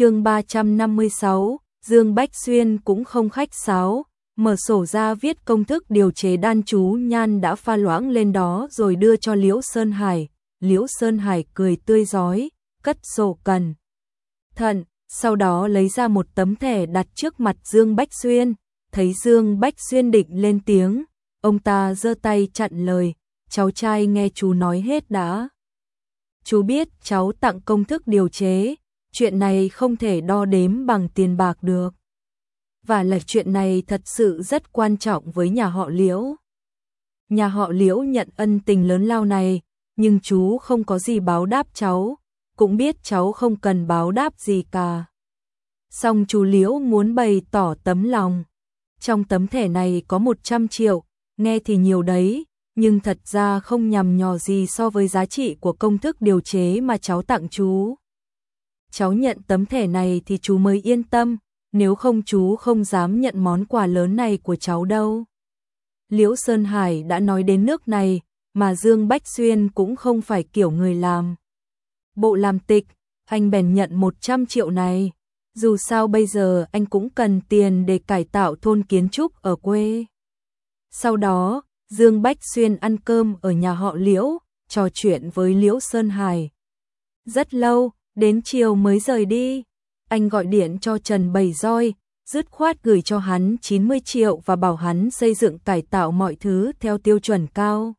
chương 356, Dương Bách Xuyên cũng không khách sáo, mở sổ ra viết công thức điều chế đan chú nhan đã pha loãng lên đó rồi đưa cho Liễu Sơn Hải. Liễu Sơn Hải cười tươi giói, cất sổ cần. Thận, sau đó lấy ra một tấm thẻ đặt trước mặt Dương Bách Xuyên, thấy Dương Bách Xuyên định lên tiếng, ông ta giơ tay chặn lời, cháu trai nghe chú nói hết đã. Chú biết cháu tặng công thức điều chế, chuyện này không thể đo đếm bằng tiền bạc được. Và là chuyện này thật sự rất quan trọng với nhà họ Liễu. Nhà họ Liễu nhận ân tình lớn lao này, nhưng chú không có gì báo đáp cháu, cũng biết cháu không cần báo đáp gì cả. Song chú Liễu muốn bày tỏ tấm lòng. Trong tấm thẻ này có 100 triệu, nghe thì nhiều đấy, nhưng thật ra không nhằm nhò gì so với giá trị của công thức điều chế mà cháu tặng chú. Cháu nhận tấm thẻ này thì chú mới yên tâm, nếu không chú không dám nhận món quà lớn này của cháu đâu. Liễu Sơn Hải đã nói đến nước này, mà Dương Bách Xuyên cũng không phải kiểu người làm. Bộ làm tịch, anh bèn nhận 100 triệu này. Dù sao bây giờ anh cũng cần tiền để cải tạo thôn kiến trúc ở quê. Sau đó, Dương Bách Xuyên ăn cơm ở nhà họ Liễu, trò chuyện với Liễu Sơn Hải. Rất lâu, đến chiều mới rời đi. Anh gọi điện cho Trần Bảy Roi, dứt khoát gửi cho hắn 90 triệu và bảo hắn xây dựng cải tạo mọi thứ theo tiêu chuẩn cao.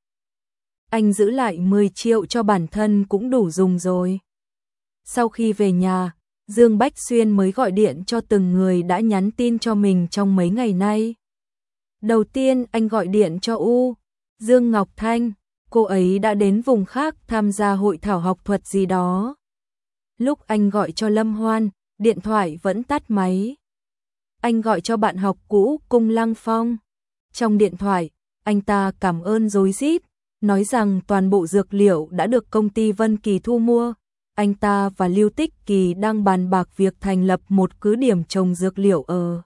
Anh giữ lại 10 triệu cho bản thân cũng đủ dùng rồi. Sau khi về nhà, Dương Bách Xuyên mới gọi điện cho từng người đã nhắn tin cho mình trong mấy ngày nay. Đầu tiên anh gọi điện cho U, Dương Ngọc Thanh, cô ấy đã đến vùng khác tham gia hội thảo học thuật gì đó. Lúc anh gọi cho Lâm Hoan, điện thoại vẫn tắt máy. Anh gọi cho bạn học cũ Cung Lăng Phong. Trong điện thoại, anh ta cảm ơn dối rít, nói rằng toàn bộ dược liệu đã được công ty Vân Kỳ thu mua. Anh ta và Lưu Tích Kỳ đang bàn bạc việc thành lập một cứ điểm trồng dược liệu ở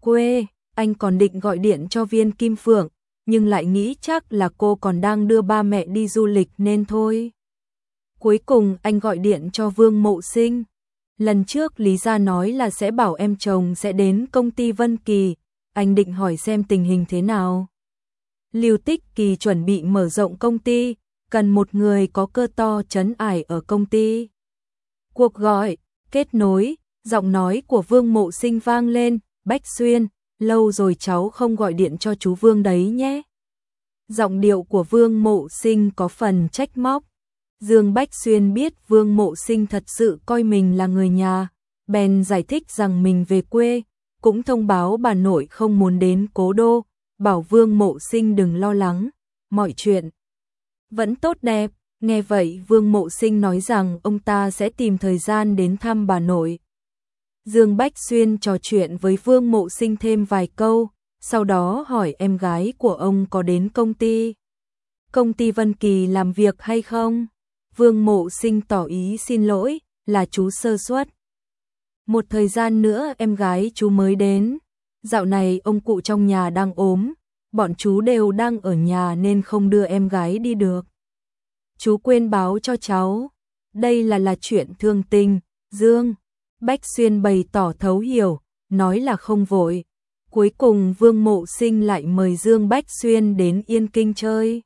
quê. Anh còn định gọi điện cho viên Kim Phượng, nhưng lại nghĩ chắc là cô còn đang đưa ba mẹ đi du lịch nên thôi. Cuối cùng anh gọi điện cho Vương Mộ Sinh. Lần trước Lý Gia nói là sẽ bảo em chồng sẽ đến công ty Vân Kỳ, anh định hỏi xem tình hình thế nào. Lưu Tích Kỳ chuẩn bị mở rộng công ty, cần một người có cơ to chấn ải ở công ty. Cuộc gọi, kết nối, giọng nói của Vương Mộ Sinh vang lên, Bách Xuyên, lâu rồi cháu không gọi điện cho chú Vương đấy nhé. Giọng điệu của Vương Mộ Sinh có phần trách móc. Dương Bách Xuyên biết Vương Mộ Sinh thật sự coi mình là người nhà, bèn giải thích rằng mình về quê, cũng thông báo bà nội không muốn đến cố đô, bảo Vương Mộ Sinh đừng lo lắng, mọi chuyện vẫn tốt đẹp. Nghe vậy Vương Mộ Sinh nói rằng ông ta sẽ tìm thời gian đến thăm bà nội. Dương Bách Xuyên trò chuyện với Vương Mộ Sinh thêm vài câu, sau đó hỏi em gái của ông có đến công ty. Công ty Vân Kỳ làm việc hay không? Vương Mộ Sinh tỏ ý xin lỗi, là chú sơ suất. Một thời gian nữa em gái chú mới đến. Dạo này ông cụ trong nhà đang ốm, bọn chú đều đang ở nhà nên không đưa em gái đi được. Chú quên báo cho cháu, đây là là chuyện thương tình, Dương. Bách Xuyên bày tỏ thấu hiểu, nói là không vội. Cuối cùng Vương Mộ Sinh lại mời Dương Bách Xuyên đến Yên Kinh chơi.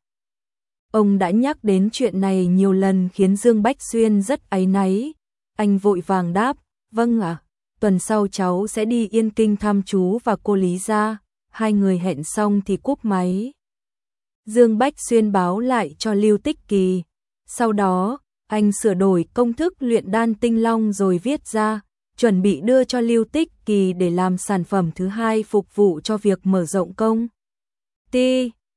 Ông đã nhắc đến chuyện này nhiều lần khiến Dương Bách Xuyên rất áy náy. Anh vội vàng đáp, vâng ạ, tuần sau cháu sẽ đi Yên Kinh thăm chú và cô Lý gia. Hai người hẹn xong thì cúp máy. Dương Bách Xuyên báo lại cho Lưu Tích Kỳ. Sau đó, anh sửa đổi công thức luyện đan tinh long rồi viết ra, chuẩn bị đưa cho Lưu Tích Kỳ để làm sản phẩm thứ hai phục vụ cho việc mở rộng công. Ti